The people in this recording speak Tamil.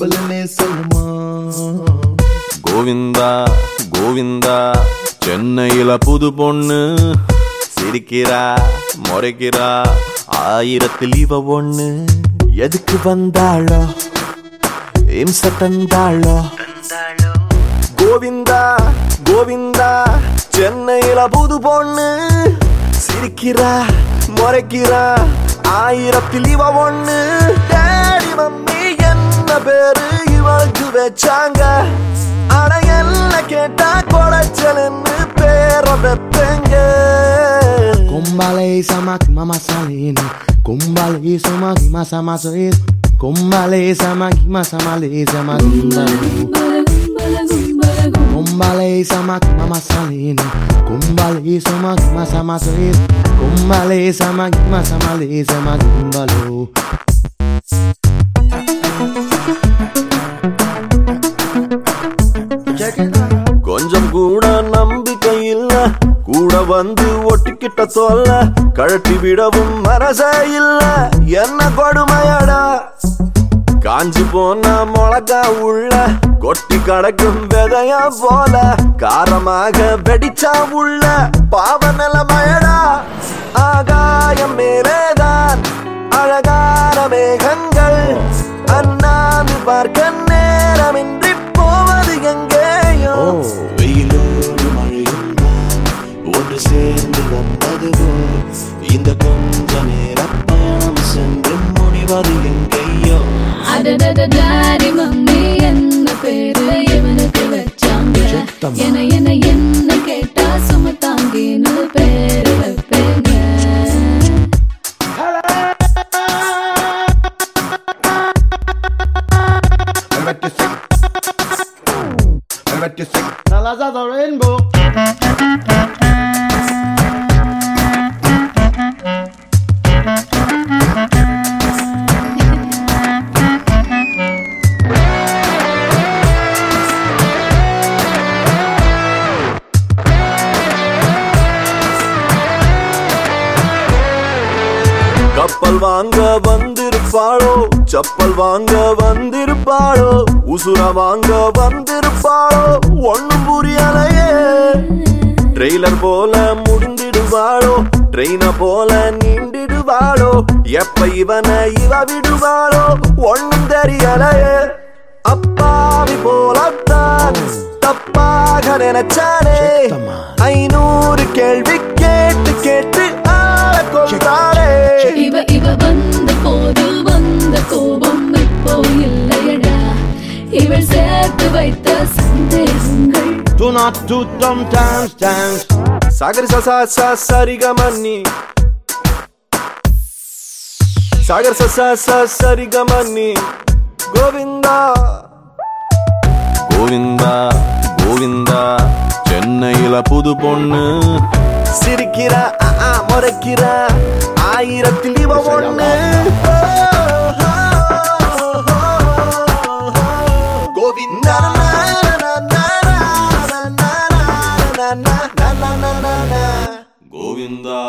மாப்பிள்ளனே சொல்லுமா. கோவிந்தா கோவிந்தா சென்னையில புது பொண்ணு சிரிக்கிறா முறைக்கிறா ஆயிரத்தில் இவ ஒண்ணு. எதுக்கு வந்தாளோ? இம்ச தந்தாளோ? கோவிந்தா கோவிந்தா சென்னையில புது பொண்ணு சிரிக்கிறா முறைக்கிறா ஆயிரத்தில் இவ ஒண்ணு. தேடி வந்தே பேரு இவளுக்கு வச்சாங்க ஆனா என்ன கேட்டா கொடைச்சல்னு பேர வைப்பேங்க Kumbale samaki mama salini Kumbale samaki masa masa is Kumbale samaki masa male samaki Kumbale samaki mama salini Kumbale samaki masa masa is Kumbale samaki masa male samaki kumbalo வந்து ஒட்டிக்கிட்ட சொல்ல கழட்டி விடவும் மனசே இல்ல. என்ன கொடுமையடா? காஞ்சி போன மிளகா உள்ள கொட்டி கடக்கும் விதையா போல காரமாக வெடிச்சா உள்ள பாவ நிலமயடா. ஆகாயம் மேலேதான் அழகான மேகங்கள் அண்ணாந்து பார்க்க இந்த கொஞ்ச நேர பயணம் சென்று முடிவது எங்கேயோ அடடடடாடி மம்மி என்ன பேரு இவனுக்கு வச்சாங்க என என என்ன கேட்டா சுமத்தாங்கின்னு பேரு வைப்பேங்க rainbow கப்பல் வாங்க வந்திருப்பாளோ? செப்பல் வாங்க வந்திருப்பாளோ? உசுர வாங்க வந்திருப்பாளோ? ஒண்ணும் புரியலையே. ட்ரெய்லர் போல முடிந்திடுவாளோ? ட்ரெயின போல நீண்டிடுவாளோ எப்ப இவன இவ விடுவாளோ? ஒண்ணும் தெரியலையே. அப்பாவி போலத்தான் தப்பாக நினைச்சானே ஐநூறு கேள்வி கேட்டு கேட்டு கொள்றாளே இவ இவ வந்த போது வந்த கோபம் இப்போ இல்லையடா. இவள் சேர்த்து வைத்த சந்தேகங்கள். Do not do dumb dance dance Sagari சா சா சரிகமன்னி. சாகர் சா சா சா சரிகமன்னி. கோவிந்தா. கோவிந்தா கோவிந்தா சென்னையில புது முறைக்கிறா ஆயிரத்தில் இவ ஒண்ணு. கோவிந்தா. கோவிந்தா.